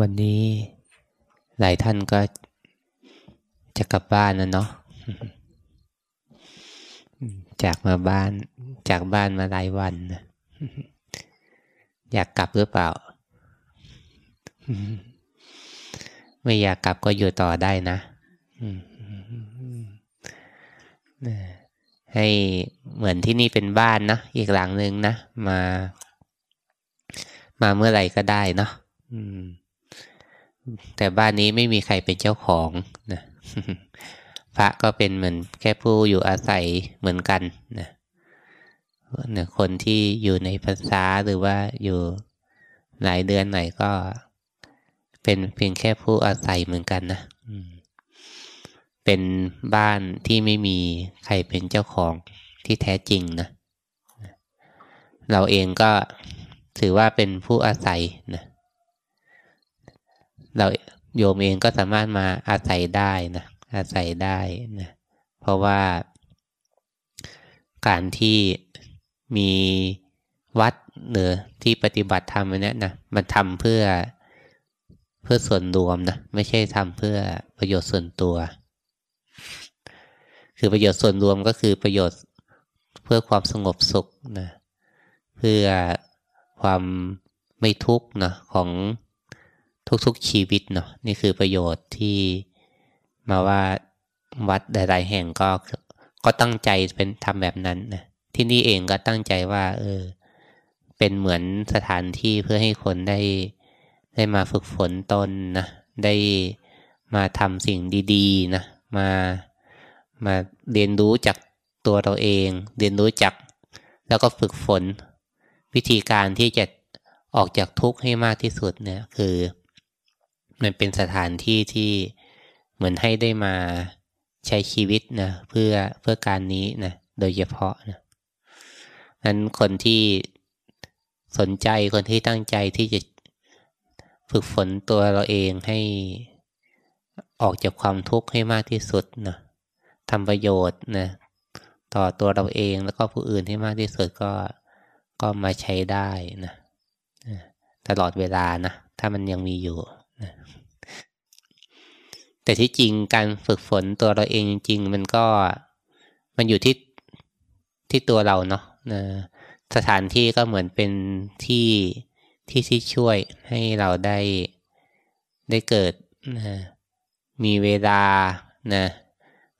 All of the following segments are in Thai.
วันนี้หลายท่านก็จะกลับบ้านนะเนาะจากมาบ้าน จากบ้านมาหลายวันนะอยากกลับหรือเปล่า ไม่อยากกลับก็อยู่ต่อได้นะให้เหมือนที่นี่เป็นบ้านนะอีกหลังหนึ่งนะมา มาเมื่อไหร่ก็ได้เนาะ แต่บ้านนี้ไม่มีใครเป็นเจ้าของนะพระก็เป็นเหมือนแค่ผู้อยู่อาศัยเหมือนกันนะนะคนที่อยู่ในภาษาหรือว่าอยู่หลายเดือนไหนก็เป็นเพียงแค่ผู้อาศัยเหมือนกันนะเป็นบ้านที่ไม่มีใครเป็นเจ้าของที่แท้จริงนะ เราเองก็ถือว่าเป็นผู้อาศัยนะ เราโยมเองก็สามารถมาอาศัยได้นะอาศัยได้นะเพราะว่า การที่มีวัดหรือที่ปฏิบัติธรรมนี้นะมันทำเพื่อเพื่อส่วนรวมนะไม่ใช่ทำเพื่อประโยชน์ส่วนตัว คือประโยชน์ส่วนรวมก็คือประโยชน์เพื่อความสงบสุขนะเพื่อความไม่ทุกข์นะของ ทุกๆชีวิตเนาะนี่คือประโยชน์ที่มาว่าวัดใดๆแห่งก็ก็ตั้งใจเป็นทำแบบนั้นนะที่นี่เองก็ตั้งใจว่า เออ เป็นเหมือนสถานที่เพื่อให้คนได้ได้มาฝึกฝนตนนะได้มาทำสิ่งดีๆนะมามาเรียนรู้จากตัวเราเอง เรียนรู้จักแล้วก็ฝึกฝน วิธีการที่จะออกจากทุกข์ให้มากที่สุดเนี่ยคือ มันเป็นสถานที่ที่เหมือนให้ได้มาใช้ชีวิตนะเพื่อเพื่อการนี้นะโดยเฉพาะนะนั้นคนที่สนใจคนที่ตั้งใจที่จะฝึกฝนตัวเราเองให้ออกจากความทุกข์ให้มากที่สุดนะทำประโยชน์นะต่อตัวเราเองแล้วก็ผู้อื่นให้มากที่สุดก็ก็มาใช้ได้นะตลอดเวลานะ ถ้ามันยังมีอยู่ แต่ที่จริงการฝึกฝนตัวเราเองจริง ๆ มันก็มันอยู่ที่ที่ตัวเราเนาะนะสถานที่ก็เหมือนเป็นที่ที่ที่ช่วยให้เราได้ได้เกิดนะมีเวลานะ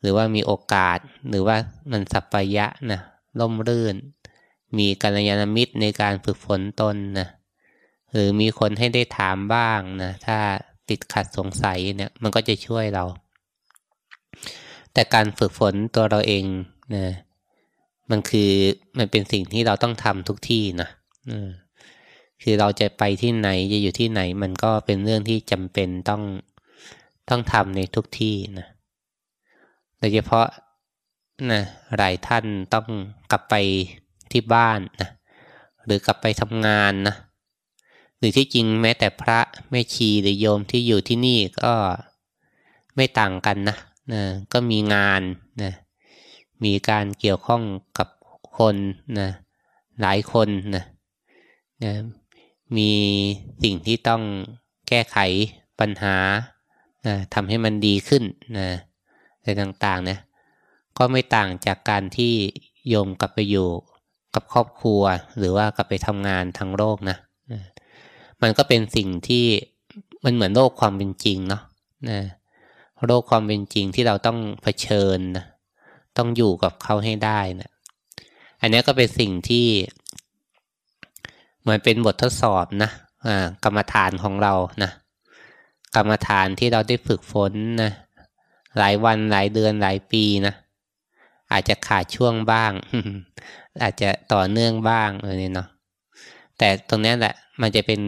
หรือว่ามีโอกาสหรือว่ามันสัพพยะนะล่มรื่น มีกัลยาณมิตรในการฝึกฝนตนนะ หรือมีคนให้ได้ถามบ้างนะถ้าติดขัดสงสัยเนี่ยมันก็จะช่วยเรา แต่การฝึกฝนตัวเราเองนะมันคือมันเป็นสิ่งที่เราต้องทำทุกที่นะคือเราจะไปที่ไหนจะอยู่ที่ไหน มันก็เป็นเรื่องที่จำเป็นต้องต้องทำในทุกที่นะโดยเฉพาะนะหลายท่านต้องกลับไปที่บ้านนะหรือกลับไปทำงานนะ รือที่จริงแม้แต่พระแม่ชีหรือโยมที่อยู่ที่นี่ก็ไม่ต่างกันนะนะก็มีงานนะมีการเกี่ยวข้องกับคนนะหลายคนนะนะมีสิ่งที่ต้องแก้ไขปัญหานะทำให้มันดีขึ้นนะอะไรต่างๆนะก็ไม่ต่างจากการที่โยมกลับไปอยู่กับครอบครัว หรือว่ากลับไปทำงานทางโลกนะ มันก็เป็นสิ่งที่มันเหมือนโลกความเป็นจริงเนาะนะโลกความเป็นจริงที่เราต้องเผชิญนะต้องอยู่กับเขาให้ได้นะอันนี้ก็เป็นสิ่งที่เหมือนเป็นบททดสอบนะกรรมฐานของเรานะกรรมฐานที่เราได้ฝึกฝนนะหลายวันหลายเดือนหลายปีนะอาจจะขาดช่วงบ้าง อาจจะต่อเนื่องบ้างอะไรเนาะแต่ตรงนี้แหละ มันจะเป็น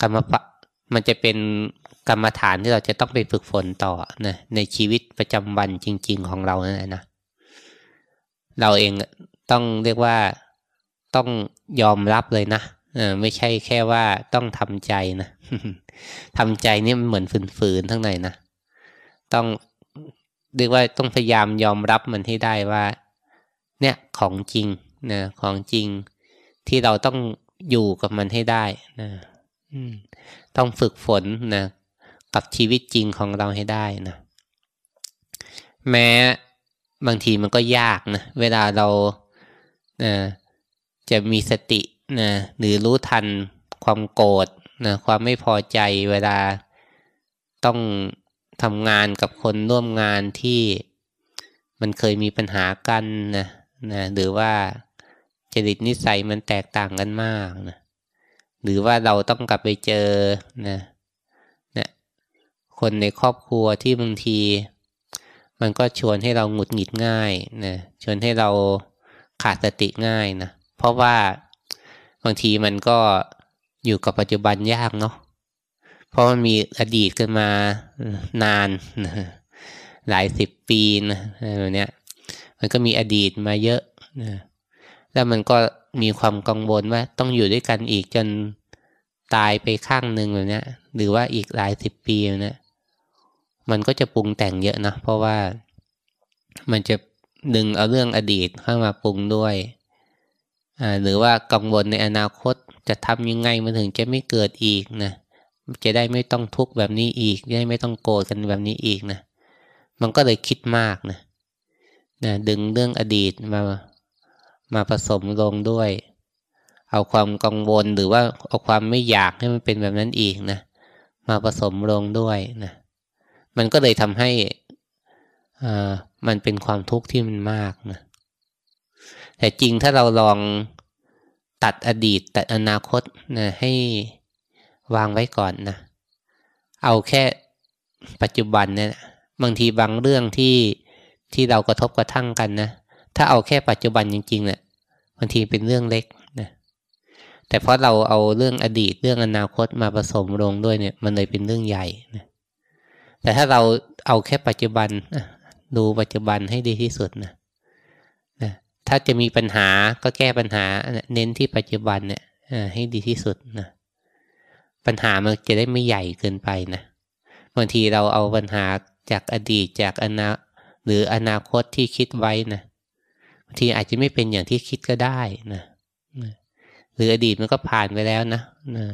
กรรมมันจะเป็นกรรมฐานที่เราจะต้องไปฝึกฝนต่อนะในชีวิตประจำวันจริง ๆ ของเรานั่นแหละนะเราเองต้องเรียกว่าต้องยอมรับเลยนะเออไม่ใช่แค่ว่าต้องทำใจนะทำใจนี่มันเหมือนฝืนๆทั้งในนะต้องเรียกว่าต้องพยายามยอมรับมันให้ได้ว่า เนี่ยของจริงนะของจริงที่เราต้อง อยู่กับมันให้ได้นะต้องฝึกฝนนะกับชีวิตจริงของเราให้ได้นะแม้บางทีมันก็ยากนะเวลาเรานะจะมีสตินะหรือรู้ทันความโกรธนะความไม่พอใจเวลาต้องทำงานกับคนร่วมงานที่มันเคยมีปัญหากันนะนะหรือว่า จริตนิสัยมันแตกต่างกันมากนะหรือว่าเราต้องกลับไปเจอนะนะคนในครอบครัวที่บางที มันก็ชวนให้เราหงุดหงิดง่ายนะชวนให้เราขาดสติง่ายนะเพราะว่าบางทีมันก็อยู่กับปัจจุบันยากเนาะเพราะมันมีอดีตกันมานานนะหลายสิบปีนะแบบนี้มันก็มีอดีตมาเยอะนะ แล้วมันก็มีความกังวลว่าต้องอยู่ด้วยกันอีกจนตายไปข้างหนึ่งแบบนี้หรือว่าอีกหลายสิบปีนะมันก็จะปรุงแต่งเยอะนะเพราะว่ามันจะดึงเอาเรื่องอดีตเข้ามาปรุงด้วยหรือว่ากังวลในอนาคตจะทำยังไงมันถึงจะไม่เกิดอีกนะจะได้ไม่ต้องทุกข์แบบนี้อีกจะได้ไม่ต้องโกรธกันแบบนี้อีกนะมันก็เลยคิดมากนะนะดึงเรื่องอดีตมา มาผสมลงด้วย เอาความกังวลหรือว่าเอาความไม่อยากให้มันเป็นแบบนั้นอีกนะ มาผสมลงด้วยนะ มันก็เลยทำให้อ่ามันเป็นความทุกข์ที่มันมากนะ แต่จริงถ้าเราลองตัดอดีตตัดอนาคตนะให้วางไว้ก่อนนะ เอาแค่ปัจจุบันเนี่ยบางทีบางเรื่องที่ที่เรากระทบกระทั่งกันนะ ถ้าเอาแค่ปัจจุบันจริงๆเนะี่ย บางทีเป็นเรื่องเล็กนะแต่เพราะเราเอาเรื่องอดีตเรื่องอนาคตมาผสมลงด้วยเนี่ย มันเลยเป็นเรื่องใหญ่นะแต่ถ้าเราเอาแค่ปัจจุบันดูปัจจุบันให้ดีที่สุดนะนะถ้าจะมีปัญหาก็แก้ปัญหาเน้นที่ปัจจุบันเนี่ยให้ดีที่สุดนะปัญหามันจะได้ไม่ใหญ่เกินไปนะบางทีเราเอาปัญหาจากอดีตจากอนาหรืออนาคตที่คิดไว้นะ ทีอาจจะไม่เป็นอย่างที่คิดก็ได้นะหรืออดีตมันก็ผ่านไปแล้วนะนะ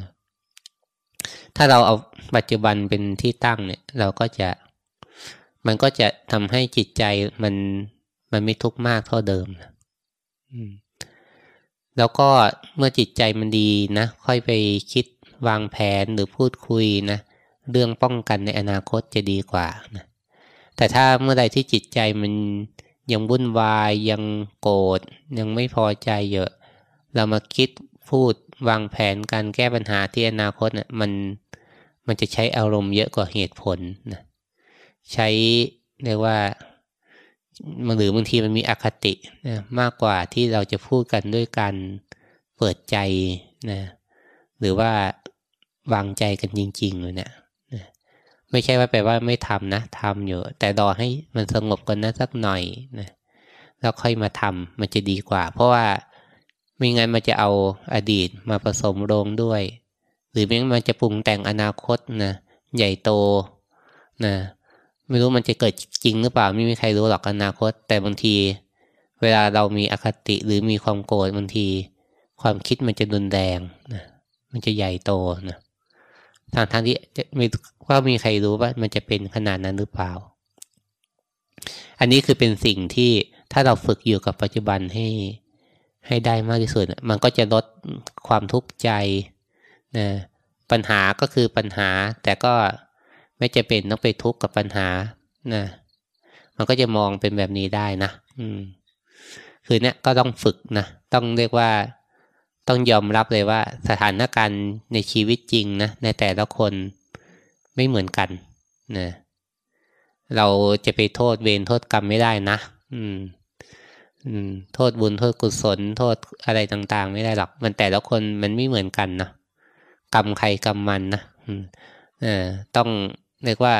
ถ้าเราเอาปัจจุบันเป็นที่ตั้งเนี่ย เราก็จะ มันก็จะทำให้จิตใจมันมันไม่ทุกข์มากเท่าเดิมนะแล้วก็เมื่อจิตใจมันดีนะ ค่อยไปคิดวางแผนหรือพูดคุยนะ เรื่องป้องกันในอนาคตจะดีกว่านะแต่ถ้าเมื่อใดที่จิตใจมัน ยังวุ่นวายยังโกรธยังไม่พอใจเยอะ เรามาคิดพูดวางแผนการแก้ปัญหาที่อนาคตนะี่ยมันมันจะใช้อารมณ์เยอะกว่าเหตุผลนะใช้เรียกว่าหรือบางทีมันมีอคตินะมากกว่าที่เราจะพูดกันด้วยการเปิดใจนะหรือว่าวางใจกันจริงๆเลยเนะี่ย ไม่ใช่ว่าแปลว่าไม่ทำนะทำอยู่ แต่รอให้มันสงบกันนะสักหน่อยนะแล้วค่อยมาทำมันจะดีกว่า เพราะว่าไม่งั้นมันจะเอาอดีตมาผสมลงด้วย หรือไม่งั้นมันจะปรุงแต่งอนาคตนะใหญ่โตนะไม่รู้มันจะเกิดจริงหรือเปล่าไม่มีใครรู้หรอกอนาคต แต่บางที เวลาเรามีอคติหรือมีความโกรธบางที ความคิดมันจะดุนแดงนะมันจะใหญ่โตนะทางทางที่จะไม่ ว่ามีใครรู้ว่ามันจะเป็นขนาดนั้นหรือเปล่า อันนี้คือเป็นสิ่งที่ถ้าเราฝึกอยู่กับปัจจุบันให้ให้ได้มากที่สุด มันก็จะลดความทุกข์ใจนะปัญหาก็คือปัญหา แต่ก็ไม่จะเป็นต้องไปทุกข์กับปัญหานะมันก็จะมองเป็นแบบนี้ได้นะอืมคือเนี้ยก็ต้องฝึกนะต้องเรียกว่าต้องยอมรับเลยว่าสถานการณ์ในชีวิตจริงนะในแต่ละคน ไม่เหมือนกันนะเราจะไปโทษเวรโทษกรรมไม่ได้นะ อืม อืม โทษบุญโทษกุศล โทษอะไรต่าง ๆ ไม่ได้หรอก มันแต่ละคนมันไม่เหมือนกันนะกรรมใครกรรมมันนะอืมเออต้องเรียกว่า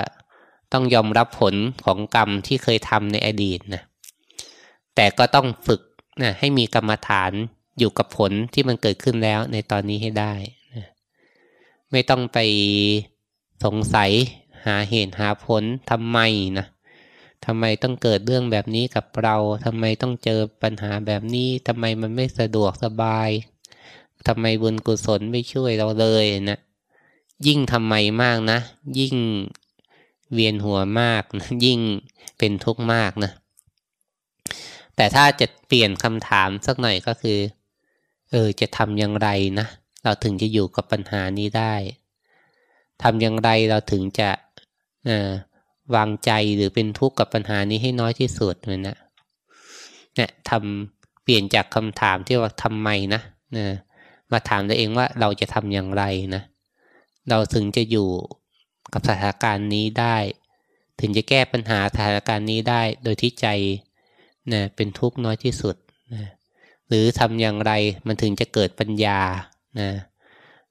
ต้องยอมรับผลของกรรมที่เคยทำในอดีตนะแต่ก็ต้องฝึกนะให้มีกรรมฐานอยู่กับผลที่มันเกิดขึ้นแล้วในตอนนี้ให้ได้นะไม่ต้องไป สงสัยหาเหตุหาผลทำไมนะทำไมต้องเกิดเรื่องแบบนี้กับเราทำไมต้องเจอปัญหาแบบนี้ทำไมมันไม่สะดวกสบายทำไมบุญกุศลไม่ช่วยเราเลยนะยิ่งทำไมมากนะ ยิ่งเวียนหัวมากนะยิ่งเป็นทุกข์มากนะ แต่ถ้าจะเปลี่ยนคำถามสักหน่อยก็คือ เออจะทำอย่างไรนะ เราถึงจะอยู่กับปัญหานี้ได้ ทำอย่างไรเราถึงจะวางใจหรือเป็นทุกข์กับปัญหานี้ให้น้อยที่สุดเลยนะเนี่ยทำเปลี่ยนจากคำถามที่ว่าทำไมนะนะมาถามตัวเองว่าเราจะทำอย่างไรนะ เราถึงจะอยู่กับสถานการณ์นี้ได้ ถึงจะแก้ปัญหาสถานการณ์นี้ได้ โดยที่ใจนะเป็นทุกข์น้อยที่สุดนะหรือทำอย่างไรมันถึงจะเกิดปัญญานะ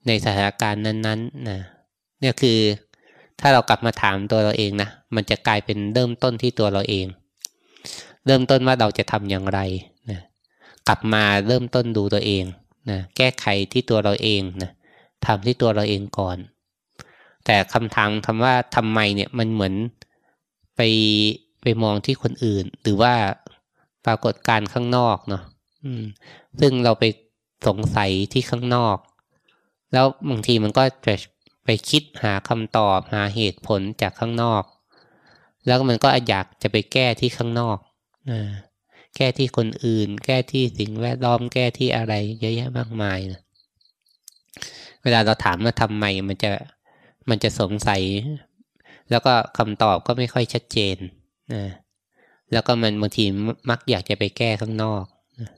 ในสถานการณ์นั้นๆนะ เนี่ยคือถ้าเรากลับมาถามตัวเราเองนะมันจะกลายเป็นเริ่มต้นที่ตัวเราเอง เริ่มต้นว่าเราจะทำอย่างไรนะกลับมาเริ่มต้นดูตัวเองนะแก้ไขที่ตัวเราเองนะทำที่ตัวเราเองก่อน แต่คำถามคำว่าทำไมเนี่ยมันเหมือนไปไปมองที่คนอื่น หรือว่าปรากฏการข้างนอกเนาะซึ่งเราไปสงสัยที่ข้างนอก แล้วบางทีมันก็จะ ไปคิดหาคำตอบหาเหตุผลจากข้างนอก แล้วมันก็อยากจะไปแก้ที่ข้างนอกนะแก้ที่คนอื่น แก้ที่สิ่งแวดล้อมแก้ที่อะไรเยอะแยะมากมายนะเวลาเราถามว่าทำไมมันจะมันจะสงสัย แล้วก็คำตอบก็ไม่ค่อยชัดเจนนะแล้วก็มันบางทีมักอยากจะไปแก้ข้างนอกนะ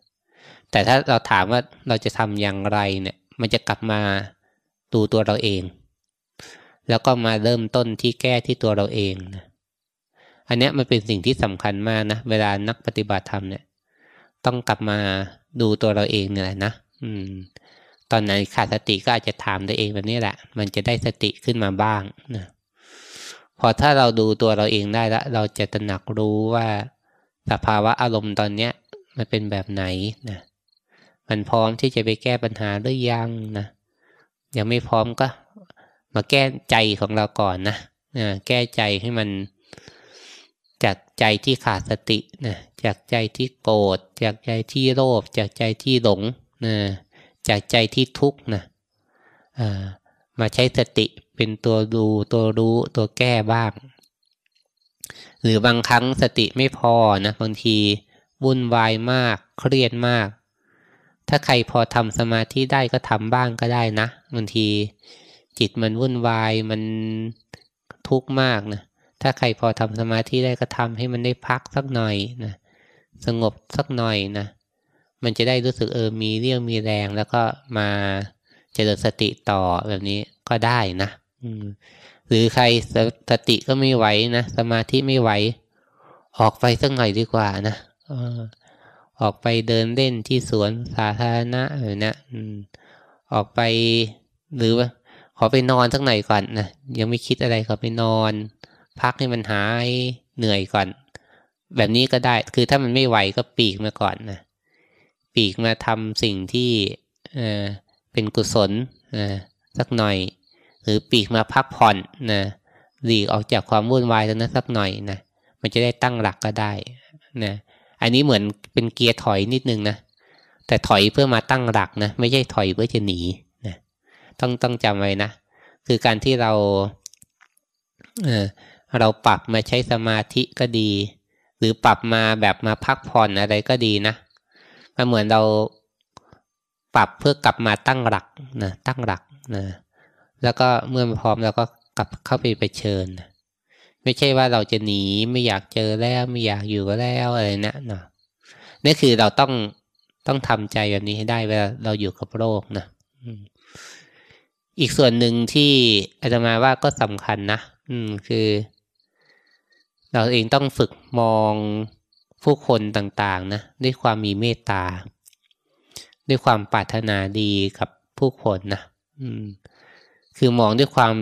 แต่ถ้าเราถามว่าเราจะทำอย่างไรเนี่ย มันจะกลับมาดูตัวเราเอง แล้วก็มาเริ่มต้นที่แก้ที่ตัวเราเองนะอันนี้มันเป็นสิ่งที่สำคัญมากนะ เวลานักปฏิบัติธรรมเนี่ย ต้องกลับมาดูตัวเราเองเนี่ยนะอืม ตอนไหนขาดสติก็อาจจะถามตัวเองแบบนี้แหละ มันจะได้สติขึ้นมาบ้างนะพอถ้าเราดูตัวเราเองได้แล้วเราจะตระหนักรู้ว่าสภาวะอารมณ์ตอนเนี้ย มันเป็นแบบไหนนะมันพร้อมที่จะไปแก้ปัญหาหรือยังนะยังไม่พร้อมก็ มาแก้ใจของเราก่อนนะแก้ใจให้มันจากใจที่ขาดสตินะจากใจที่โกรธจากใจที่โลภจากใจที่หลงนะจากใจที่ทุกข์นะมาใช้สติเป็นตัวดูตัวรู้ตัวแก้บ้าง หรือบางครั้งสติไม่พอนะบางทีวุ่นวายมากเครียดมาก ถ้าใครพอทำสมาธิได้ก็ทำบ้างก็ได้นะบางที จิตมันวุ่นวายมันทุกข์มากนะถ้าใครพอทำสมาธิได้ก็ทำให้มันได้พักสักหน่อยนะสงบสักหน่อยนะมันจะได้รู้สึกเออมีเรี่ยวมีแรงแล้วก็มาเจริญสติต่อแบบนี้ก็ได้นะหรือใครสสติก็ไม่ไหวนะสมาธิไม่ไหว ออกไปสักหน่อยดีกว่านะออกไปเดินเล่นที่สวนสาธารณะอะไรนะออกไปหรือว่า อไปนอนสักหน่อยก่อนนะยังไม่คิดอะไรขอไปนอน พักให้มันหายเหนื่อยก่อน แบบนี้ก็ได้คือถ้ามันไม่ไหวก็ปีกมาก่อนนะปีกมาทำสิ่งที่เออเป็นกุศลนะสักหน่อย หรือปีกมาพักผ่อนนะหลีกออกจากความวุ่นวายตรงนั้นสักหน่อยนะมันจะได้ตั้งหลักก็ได้นะอันนี้เหมือนเป็นเกียร์ถอยนิดนึงนะแต่ถอยเพื่อมาตั้งหลักนะไม่ใช่ถอยเพื่อจะหนี ต้องต้องจำไว้นะ คือการที่เราเเราปรับมาใช้สมาธิก็ดี หรือปรับมาแบบมาพักผ่อนอะไรก็ดีนะมันเหมือนเราปรับเพื่อกลับมาตั้งหลักนะตั้งหลักนะแล้วก็เมื่อพร้อมเราก็กลับเข้าไปไปเชิญ ไม่ใช่ว่าเราจะหนีไม่อยากเจอแล้วไม่อยากอยู่แล้วอะไรนะเนาะนี่คือเราต้องต้องทำใจแบบนี้ให้ได้เวลาเราอยู่กับโรคนะ อีกส่วนหนึ่งที่อาจารมาว่าก็สำคัญนะ อืม คือ เราเองต้องฝึกมองผู้คนต่าง ๆ นะด้วยความมีเมตตา ด้วยความปรารถนาดีกับผู้คนนะอืม คือมองด้วยความ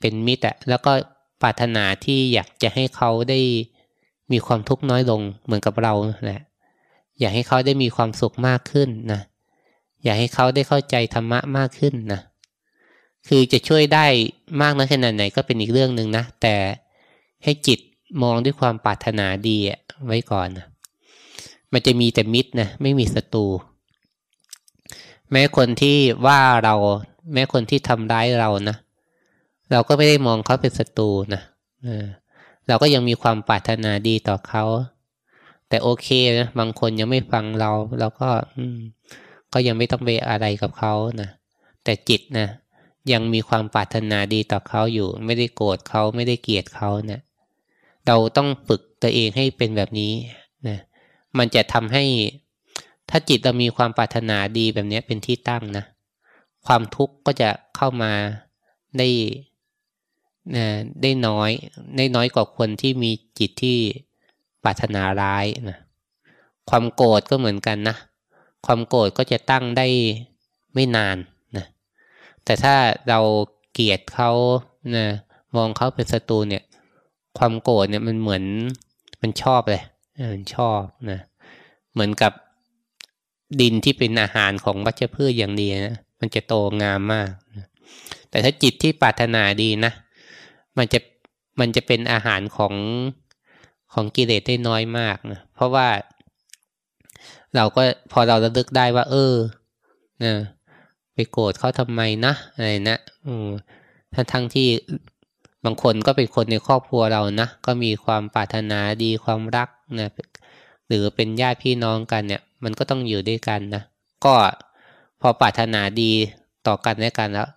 เป็นมิตรอะแล้วก็ปรารถนาที่อยากจะให้เขาได้มีความทุกข์น้อยลงเหมือนกับเราแหละ อยากให้เขาได้มีความสุขมากขึ้นนะ อยากให้เขาได้เข้าใจธรรมะมากขึ้นนะ คือจะช่วยได้มากน้อยขนาดไหนก็เป็นอีกเรื่องหนึ่งนะ แต่ให้จิตมองด้วยความปรารถนาดีไว้ก่อนนะมันจะมีแต่มิตรนะไม่มีศัตรูแม้คนที่ว่าเรา แม้คนที่ทำร้ายเรานะเราก็ไม่ได้มองเขาเป็นศัตรูนะเราก็ยังมีความปรารถนาดีต่อเขา แต่โอเคนะบางคนยังไม่ฟังเรา เราก็ก็ยังไม่ต้องไปอะไรกับเขานะแต่จิตนะ ยังมีความปรารถนาดีต่อเขาอยู่ ไม่ได้โกรธเขาไม่ได้เกลียดเขาเนะเราต้องฝึกตัวเองให้เป็นแบบนี้นะมันจะทำให้ถ้าจิตเรามีความปรารถนาดีแบบนี้เป็นที่ตั้งนะความทุกข์ก็จะเข้ามาได้นะได้น้อยได้น้อยกว่าคนที่มีจิตที่ปรารถนาร้ายนะความโกรธก็เหมือนกันนะ ความโกรธก็จะตั้งได้ไม่นาน แต่ถ้าเราเกลียดเขานะมองเขาเป็นศัตรูเนี่ย ความโกรธเนี่ยมันเหมือนมันชอบเลยมันชอบนะเหมือนกับดินที่เป็นอาหารของวัชพืชอย่างดีนะมันจะโตงามมากนะแต่ถ้าจิตที่ปรารถนาดีนะ มันจะมันจะเป็นอาหารของของกิเลสได้น้อยมากนะเพราะว่า เราก็พอเราระลึกได้ว่า เออนะ โกรธเขาทำไมนะอะไรนะอืมทั้งทั้งที่บางคนก็เป็นคนในครอบครัวเรานะ ก็มีความปรารถนาดีความรักนะหรือเป็นญาติพี่น้องกันเนี่ย มันก็ต้องอยู่ด้วยกันนะก็พอปรารถนาดีต่อกันและกันแล้ว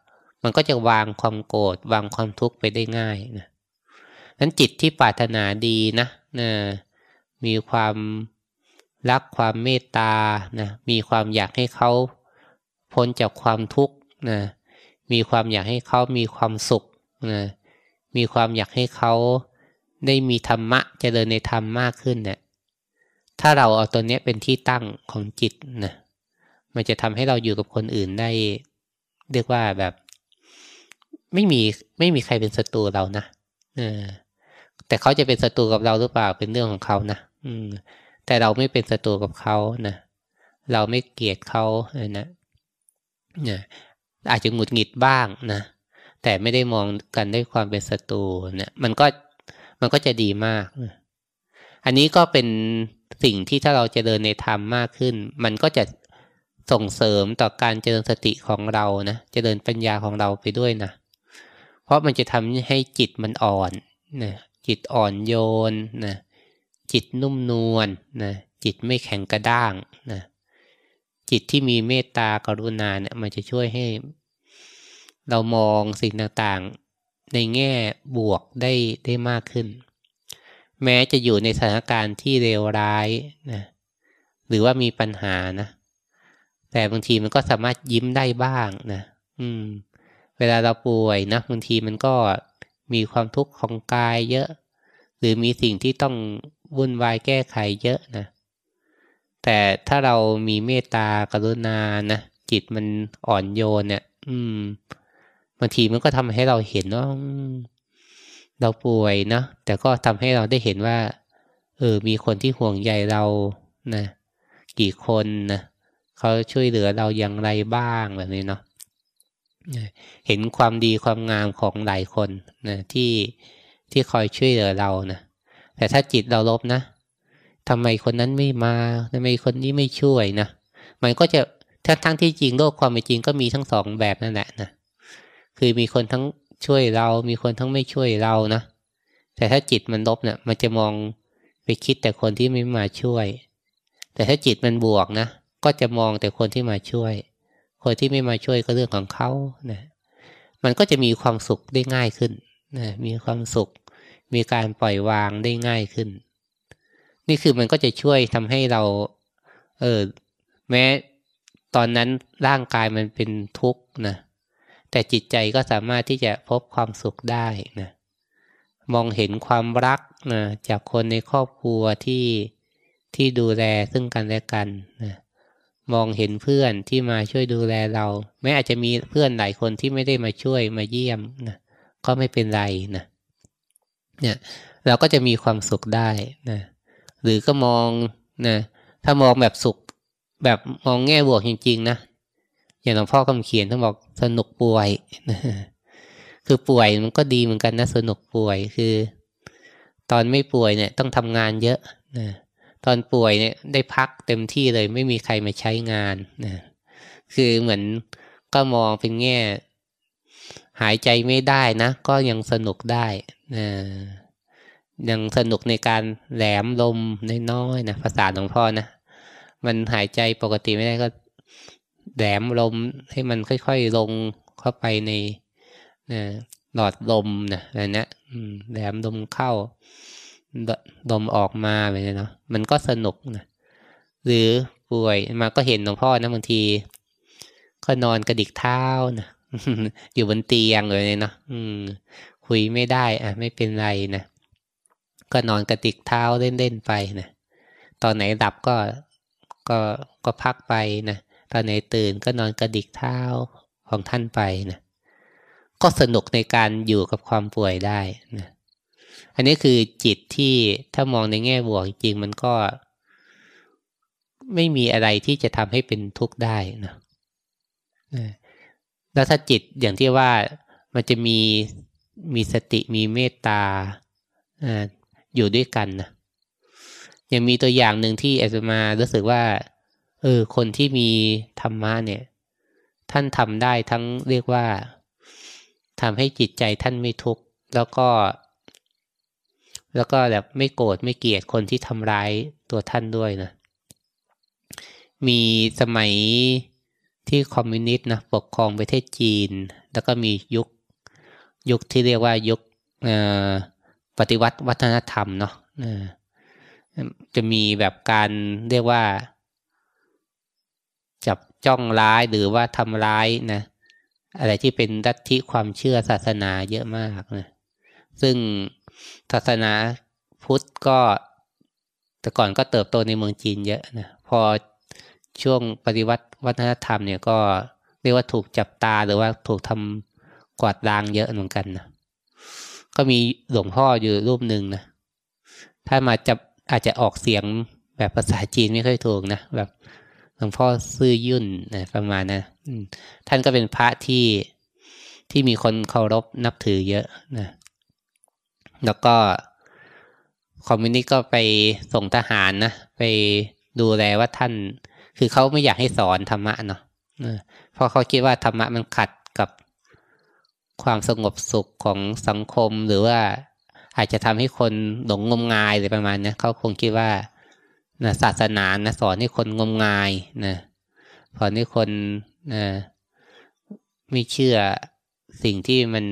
มันก็จะวางความโกรธวางความทุกข์ไปได้ง่ายนะนั้นจิตที่ปรารถนาดีนะนะมีความรักความเมตตานะมีความอยากให้เขา พ้นจากความทุกข์นะมีความอยากให้เขามีความสุขนะมีความอยากให้เขาได้มีธรรมะเจริญในธรรมมากขึ้นเนะี่ยถ้าเราเอาตัวนี้เป็นที่ตั้งของจิตนะมันจะทำให้เราอยู่กับคนอื่นได้ เรียกว่าแบบไม่มีไม่มีใครเป็นศัตรูเรานะเออแต่เขาจะเป็นศัตรูกับเราหรือเปล่าเป็นเรื่องของเขานะอืม แต่เราไม่เป็นศัตรูกับเขานะเราไม่เกลียดเขาเลยนะ นี่ยอาจจะหงุดหงิดบ้างนะ แต่ไม่ได้มองกันด้วยความเป็นศัตรูเนี่ยมันก็มันก็จะดีมาก อันนี้ก็เป็นสิ่งที่ถ้าเราจะเดินในธรรมมากขึ้น มันก็จะส่งเสริมต่อการเจริญสติของเรานะเจริญปัญญาของเราไปด้วยนะ เพราะมันจะทำให้จิตมันอ่อนนะจิตอ่อนโยนนะจิตนุ่มนวลนะจิตไม่แข็งกระด้างนะ จิตที่มีเมตตากรุณาเนี่ยมันจะช่วยให้ เรามองสิ่งต่างๆ ในแง่บวกได้ได้มากขึ้น แม้จะอยู่ในสถานการณ์ที่เลวร้ายนะหรือว่ามีปัญหานะ แต่บางทีมันก็สามารถยิ้มได้บ้างนะอืม เวลาเราป่วยนะบางทีมันก็มีความทุกข์ของกายเยอะ หรือมีสิ่งที่ต้องวุ่นวายแก้ไขเยอะนะ แต่ถ้าเรามีเมตตากรุณานะจิตมันอ่อนโยนเนี่ย อืมบางทีมันก็ทำให้เราเห็นว่าเราป่วยนะแต่ก็ทำให้เราได้เห็นว่า เออ มีคนที่ห่วงใยเรานะกี่คนนะเขาช่วยเหลือเราอย่างไรบ้างแบบนี้เนาะเห็นความดีความงามของหลายคนนะที่ที่คอยช่วยเหลือเรานะแต่ถ้าจิตเราลบนะ ทำไมคนนั้นไม่มาทำไมคนนี้ไม่ช่วยนะมันก็จะทั้งทั้งที่จริงโลกความเป็นจริงก็มีทั้งสองแบบนั่นแหละนะคือมีคนทั้งช่วยเรา มีคนทั้งไม่ช่วยเรานะแต่ถ้าจิตมันลบเนะี่ยมันจะมองไปคิดแต่คนที่ไม่มาช่วย แต่ถ้าจิตมันบวกนะก็จะมองแต่คนที่มาช่วย คนที่ไม่มาช่วยก็เรื่องของเขานะมันก็จะมีความสุขได้ง่ายขึ้นนะมีความสุข มีการปล่อยวางได้ง่ายขึ้น นี่คือมันก็จะช่วยทำให้เรา เออแม้ตอนนั้นร่างกายมันเป็นทุกข์นะแต่จิตใจก็สามารถที่จะพบความสุขได้นะมองเห็นความรักนะจากคนในครอบครัวที่ที่ดูแลซึ่งกันและกันนะมองเห็นเพื่อนที่มาช่วยดูแลเราแม้อาจจะมีเพื่อนหลายคนที่ไม่ได้มาช่วยมาเยี่ยมนะก็ไม่เป็นไรนะเนี่ยเราก็จะมีความสุขได้นะ หรือก็มองนะถ้ามองแบบสุขแบบมองแง่บวกจริง ๆ นะอย่างหลวงพ่อคำเขียนท่านบอกสนุกป่วยนะคือป่วยมันก็ดีเหมือนกันนะสนุกป่วยคือ ตอนไม่ป่วยเนี่ย ต้องทำงานเยอะนะตอนป่วยเนี่ยได้พักเต็มที่เลยไม่มีใครมาใช้งานนะคือเหมือนก็มองเป็นแง่ หายใจไม่ได้นะ ก็ยังสนุกได้นะ ยังสนุกในการแหลมลมน้อยๆนะภาษาหลวงพ่อนะมันหายใจปกติไม่ได้ก็แหลมลมให้มันค่อยๆลงเข้าไปในนะหลอดลมนะอะไรเนี้ยแหลมลมเข้าลมออกมาแบบนี้เนาะมันก็สนุกนะหรือป่วยมาก็เห็นหลวงพ่อนะบางที ก็นอนกระดิกเท้านะอยู่บนเตียงเลยเนาะคุยไม่ได้ อะ ไม่เป็นไรนะ ก็นอนกระดิกเท้าเล่นๆไปนะตอนไหนดับก็ก็ก็พักไปนะตอนไหนตื่นก็นอนกระดิกเท้าของท่านไปนะก็สนุกในการอยู่กับความป่วยได้นะอันนี้คือจิตที่ถ้ามองในแง่บวกจริงมันก็ ไม่มีอะไรที่จะทำให้เป็นทุกข์ได้นะแล้วถ้าจิตอย่างที่ว่ามันจะมีมีสติมีเมตตา อยู่ด้วยกันนะยังมีตัวอย่างหนึ่งที่อาจมารู้สึกว่า เออ คนที่มีธรรมะเนี่ย ท่านทำได้ทั้งเรียกว่าทำให้จิตใจท่านไม่ทุกข์แล้วก็ แล้วก็แบบไม่โกรธไม่เกลียดคนที่ทำร้ายตัวท่านด้วยนะ มีสมัยที่คอมมิวนิสต์นะปกครองประเทศจีน แล้วก็มียุค ยุคที่เรียกว่ายุค ปฏิวัติวัฒนธรรมเนาะจะมีแบบการเรียกว่า จับจ้องร้ายหรือว่าทำร้ายนะ อะไรที่เป็นดัตทิความเชื่อศาสนาเยอะมากนะซึ่งศาสนาพุทธก็ แต่ก่อนก็เติบโตในเมืองจีนเยอะนะพอช่วงปฏิวัติวัฒนธรรมเนี่ยก็เรียกว่าถูกจับตาหรือว่าถูกทำกวาดล้างเยอะเหมือนกันนะ ก็มีหลวงพ่ออยู่รูปหนึ่งนะถ้ามาจับอาจจะออกเสียงแบบภาษาจีนไม่ค่อยถูกนะแบบหลวงพ่อซื่อยุ่นนะประมาณนะท่านก็เป็นพระที่ที่มีคนเคารพนับถือเยอะนะแล้วก็คอมมิวนิสต์ก็ไปส่งทหารนะไปดูแลว่าท่าน คือเขาไม่อยากให้สอนธรรมะเนาะเพราะเขาคิดว่าธรรมะมันขัด ความสงบสุขของสังคมหรือว่าอาจจะทำให้คนหลงงมงายอะไรประมาณนี้เขาคงคิดว่านะศาสนานะสอนให้คนงมงายนะสอนให้คนนะไม่เชื่อสิ่งที่มัน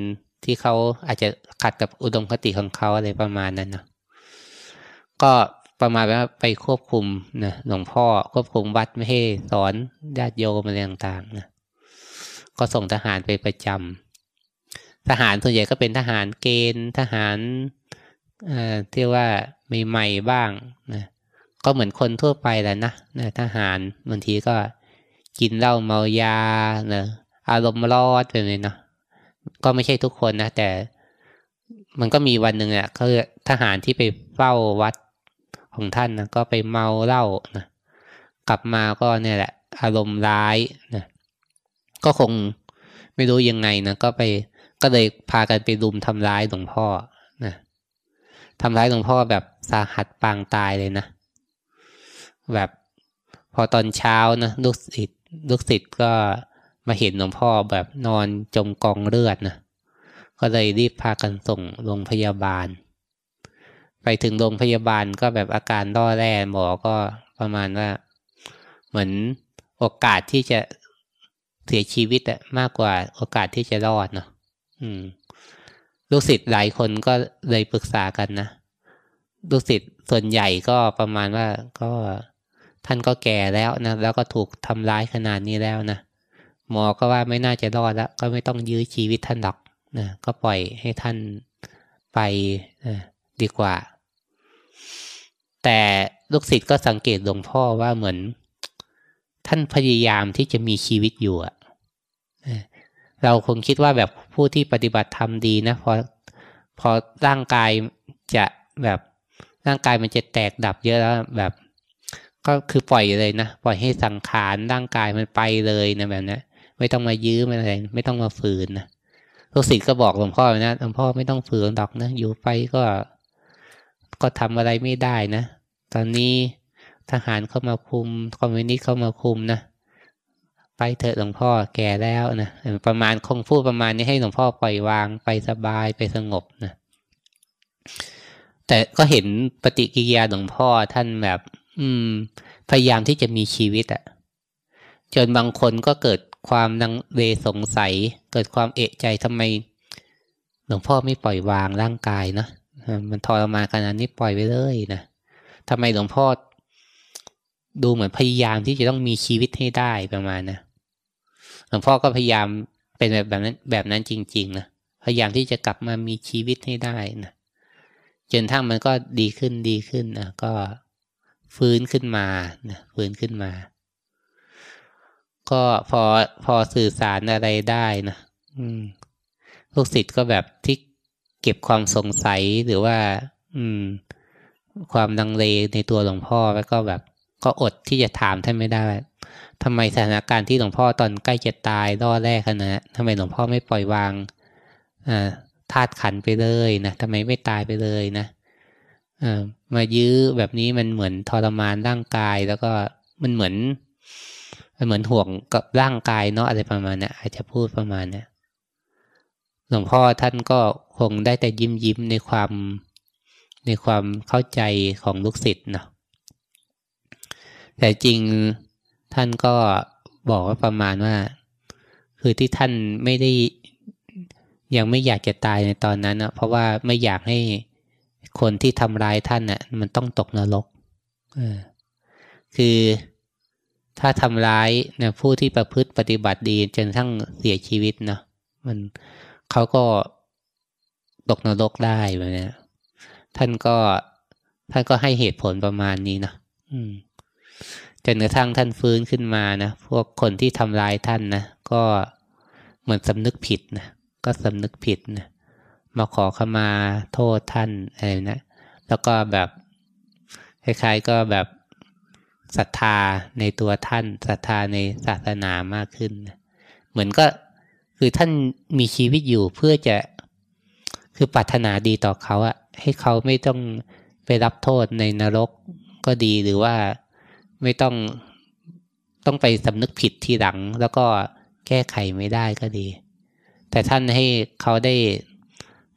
ที่เขาอาจจะขัดกับอุดมคติของเขาอะไรประมาณนั้นนะก็ประมาณว่าไปควบคุมนะหลวงพ่อควบคุมวัดไม่ให้สอนญาติโยมอะไรต่างๆนะก็ส่งทหารไปประจำ ทหารส่วนใหญ่ก็เป็นทหารเกณฑ์ทหารที่ว่าใหม่ๆบ้างนะก็เหมือนคนทั่วไปแหละนะนะทหารบางทีก็กินเหล้าเมายานะอารมณ์ร้อดไปเลยนาะก็ไม่ใช่ทุกคนนะแต่มันก็มีวันหนึ่งอะก็ทหารที่ไปเฝ้าวัดของท่านนะก็ไปเมาเหล้านะกลับมาก็เนี่ยแหละ อารมณ์ร้ายนะก็คงไม่รู้ยังไงนะก็ไป ก็เลยพากันไปรุมทำร้ายหลวงพ่อนะทำร้ายหลวงพ่อแบบสาหัสปางตายเลยนะ แบบพอตอนเช้านะลูกศิษย์ลูกศิษย์ก็มาเห็นหลวงพ่อแบบนอนจมกองเลือดนะก็เลยรีบพากันส่งโรงพยาบาล ไปถึงโรงพยาบาลก็แบบอาการร่อแร่หมอก็ประมาณว่า เหมือนโอกาสที่จะเสียชีวิตอะมากกว่าโอกาสที่จะรอดเนาะ ลูกศิษย์หลายคนก็เลยปรึกษากันนะลูกศิษย์ส่วนใหญ่ก็ประมาณว่าก็ท่านก็แก่แล้วนะแล้วก็ถูกทำร้ายขนาดนี้แล้วนะหมอก็ว่าไม่น่าจะรอดแล้ว ก็ไม่ต้องยื้อชีวิตท่านหรอกนะก็ปล่อยให้ท่านไปนะดีกว่า แต่ลูกศิษย์ก็สังเกตหลวงพ่อว่าเหมือน ท่านพยายามที่จะมีชีวิตอยู่อะ เราคงคิดว่าแบบผู้ที่ปฏิบัติธรรมดีนะพอพอร่างกายจะแบบร่างกายมันจะแตกดับเยอะแล้วแบบ ก็คือปล่อยเลยนะปล่อยให้สังขารร่างกายมันไปเลยนะแบบนี้ไม่ต้องมายื้อไม่อะไรไม่ต้องมาฝืนนะลูกศิษย์ก็บอกหลวงพ่อนะหลวงพ่อไม่ต้องฝืนดอกนะอยู่ไปก็ ก็ทำอะไรไม่ได้นะ ตอนนี้ทหารเข้ามาคุมคอมมิวนิสต์เข้ามาคุมนะ ไปเถอะหลวงพ่อแก่แล้วนะประมาณคงพูดประมาณนี้ให้หลวงพ่อปล่อยวางไปสบายไปสงบนะแต่ก็เห็นปฏิกิริยาหลวงพ่อท่านแบบ อืม พยายามที่จะมีชีวิตอะจนบางคนก็เกิดความนังเลสงสัย เกิดความเอะใจทำไม หลวงพ่อไม่ปล่อยวางร่างกายนะมันทรมานขนาดนี้ปล่อยไปเลยนะทำไมหลวงพ่อ ดูเหมือนพยายามที่จะต้องมีชีวิตให้ได้ประมาณนะหลวงพ่อก็พยายามเป็นแบบแบบนั้นแบบนั้นจริง ๆ นะพยายามที่จะกลับมามีชีวิตให้ได้นะจนทั้งมันก็ดีขึ้นดีขึ้นนะก็ฟื้นขึ้นมานะฟื้นขึ้นมา ก็พอพอสื่อสารอะไรได้นะอืมลูกศิษย์ก็แบบที่เก็บความสงสัยหรือว่า อืม ความดังเลในตัวหลวงพ่อแล้วก็แบบ ก็อดที่จะถามท่านไม่ได้ทำไมสถานการณ์ที่หลวงพ่อตอนใกล้จะตายรอดแรกขนาดทำไมหลวงพ่อไม่ปล่อยวางธาตุขันไปเลยนะทำไมไม่ตายไปเลยนะมายื้อแบบนี้มันเหมือนทรมานร่างกาย แล้วก็มันเหมือนมันเหมือนห่วงกับร่างกายเนาะอะไรประมาณนี้อาจจะพูดประมาณนี้หลวงพ่อท่านก็คงได้แต่ยิ้มยิ้มในความในความเข้าใจของลูกศิษย์เนาะ แต่จริงท่านก็บอกว่าประมาณว่า คือที่ท่านไม่ได้ยังไม่อยากจะตายในตอนนั้นนะเพราะว่าไม่อยากให้คนที่ทำร้ายท่านน่ะมันต้องตกนรกคือถ้าทำร้ายนะผู้ที่ประพฤติปฏิบัติดีจนทั้งเสียชีวิตเนาะมันเขาก็ตกนรกได้แบบนี้ท่านก็ท่านก็ให้เหตุผลประมาณนี้นะอืม จนกระทั่งท่านฟื้นขึ้นมานะพวกคนที่ทำร้ายท่านนะก็เหมือนสำนึกผิดนะก็สำนึกผิดนะมาขอขมาโทษท่านอะไรนะแล้วก็แบบคล้ายๆก็แบบศรัทธาในตัวท่านศรัทธาในศาสนามากขึ้นนะเหมือนก็คือท่านมีชีวิตอยู่เพื่อจะคือปรารถนาดีต่อเขาอะให้เขาไม่ต้องไปรับโทษในนรกก็ดีหรือว่า ไม่ต้องต้องไปสำนึกผิดทีหลัง แล้วก็แก้ไขไม่ได้ก็ดี แต่ท่านให้เขาได้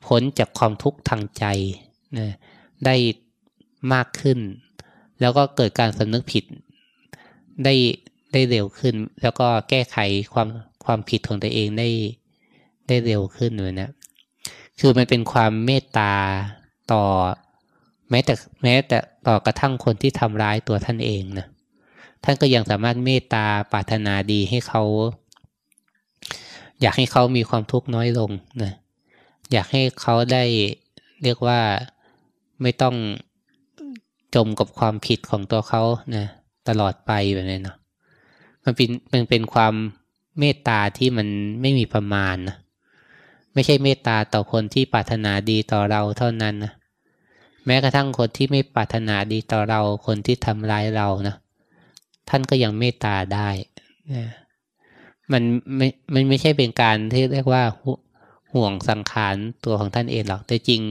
พ้นจากความทุกข์ทางใจนะได้มากขึ้น แล้วก็เกิดการสำนึกผิด ได้ได้เร็วขึ้น แล้วก็แก้ไขความความผิดของตัวเองได้ได้เร็วขึ้นเลยนะ คือมันเป็นความเมตตาต่อ แม้แต่แม้แต่ต่อกระทั่งคนที่ทำร้ายตัวท่านเองนะ ท่านก็ยังสามารถเมตตาปรารถนาดีให้เขา อยากให้เขามีความทุกข์น้อยลงนะอยากให้เขาได้เรียกว่าไม่ต้องจมกับความผิดของตัวเขานะตลอดไปแบบนี้เนาะมันเป็นมันเป็นความเมตตาที่มันไม่มีประมาณนะไม่ใช่เมตตาต่อคนที่ปรารถนาดีต่อเราเท่านั้นนะแม้กระทั่งคนที่ไม่ปรารถนาดีต่อเราคนที่ทำร้ายเรานะ ท่านก็ยังเมตตาได้นะมันไม่มันไม่ใช่เป็นการที่เรียกว่าห่วงสังขารตัวของท่านเองหรอก แต่จริง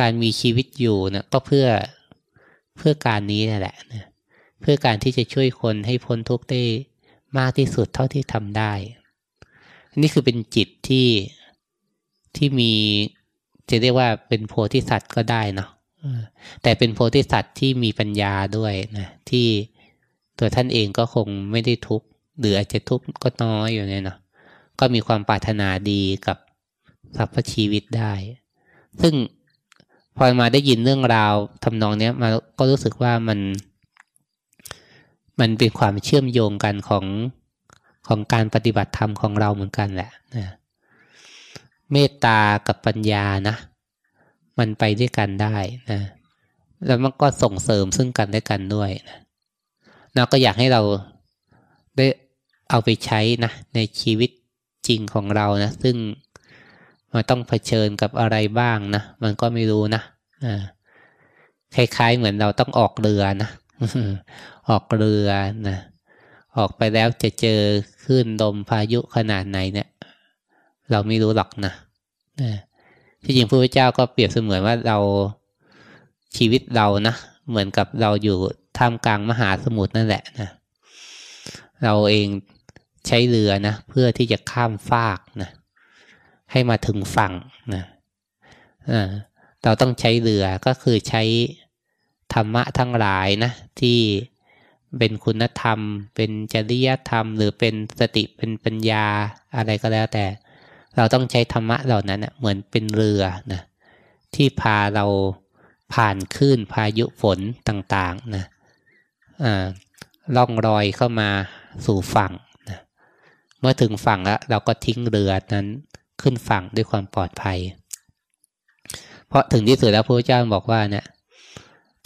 การมีชีวิตอยู่นะก็เพื่อเพื่อการนี้นั่นแหละนะเพื่อการที่จะช่วยคนให้พ้นทุกข์ได้มากที่สุดเท่าที่ทำได้ นี่คือเป็นจิตที่ที่มีจะเรียกว่าเป็นโพธิสัตว์ก็ได้เนาะแต่เป็นโพธิสัตว์ที่มีปัญญาด้วยนะที่ ตัวท่านเองก็คงไม่ได้ทุกข์หรืออาจจะทุกข์ก็น้อยอยู่เนี่ยเนาะก็มีความปรารถนาดีกับสรรพชีวิตได้ ซึ่งพอมาได้ยินเรื่องราวทำนองเนี้ยมาก็รู้สึกว่ามัน มันเป็นความเชื่อมโยงกันของของการปฏิบัติธรรมของเราเหมือนกันแหละนะเมตตากับปัญญานะ มันไปด้วยกันได้นะแล้วมันก็ส่งเสริมซึ่งกันและกันด้วยนะ เราก็อยากให้เราได้เอาไปใช้นะในชีวิตจริงของเรานะ ซึ่งมันต้องเผชิญกับอะไรบ้างนะ มันก็ไม่รู้นะคล้ายๆ เหมือนเราต้องออกเรือนะออกเรือนะออกไปแล้วจะเจอคลื่นลมพายุขนาดไหนเนี่ย เราไม่รู้หรอกนะที่จริงพระพุทธเจ้าก็เปรียบเสมือนว่าเราชีวิตเรานะเหมือนกับเราอยู่ ท่ามกลางมหาสมุทรนั่นแหละนะเราเองใช้เรือนะเพื่อที่จะข้ามฟากนะให้มาถึงฝั่งนะเราต้องใช้เรือก็คือใช้ธรรมะทั้งหลายนะที่เป็นคุณธรรม เป็นจริยธรรม หรือเป็นสติเป็นปัญญาอะไรก็แล้วแต่ เราต้องใช้ธรรมะเหล่านั้นนะเหมือนเป็นเรือนะที่พาเราผ่านคลื่นพายุฝนต่างๆนะ ล่องรอยเข้ามาสู่ฝั่งนะเมื่อถึงฝั่งแล้วเราก็ทิ้งเรือนั้นขึ้นฝั่งด้วยความปลอดภัย เพราะถึงที่สุดแล้วพระเจ้าบอกว่าเนี่ย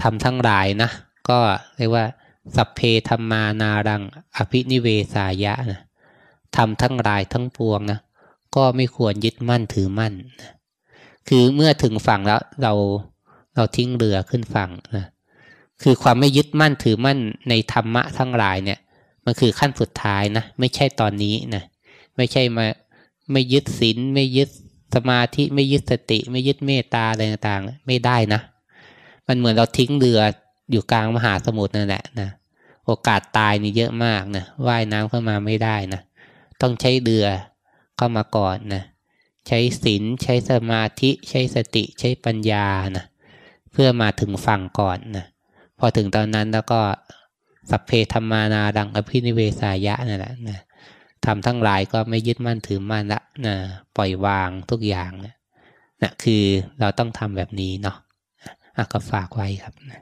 ทำทั้งหลายนะ ก็เรียกว่า สัพเพธรรมานารัง อภินิเวสายะนะทำทั้งหลายทั้งปวงนะก็ไม่ควรยึดมั่นถือมั่นนะคือเมื่อถึงฝั่งแล้วเราเราทิ้งเรือขึ้นฝั่งนะ คือความไม่ยึดมั่นถือมั่นในธรรมะทั้งหลายเนี่ย มันคือขั้นสุดท้ายนะ ไม่ใช่ตอนนี้นะไม่ใช่มาไม่ยึดศีลไม่ยึดสมาธิไม่ยึดสติ ไม่ยึดเมตตาอะไรต่างๆ ไม่ได้นะ มันเหมือนเราทิ้งเรืออยู่กลางมหาสมุทรนั่นแหละนะโอกาสตายนี่เยอะมากนะว่ายน้ำเข้ามาไม่ได้นะต้องใช้เรือเข้ามาก่อนนะใช้ศีลใช้สมาธิ ใช้สติใช้ปัญญานะเพื่อมาถึงฝั่งก่อนนะ อถึงตอนนั้นแล้วก็สัพเพธรรมานาดังอภินิเวสายะนั่นแหละนะทำทั้งหลายก็ไม่ยึดมั่นถือมั่นละนะปล่อยวางทุกอย่างนะนะคือเราต้องทำแบบนี้เนาะะก็ฝากไว้ครับนะ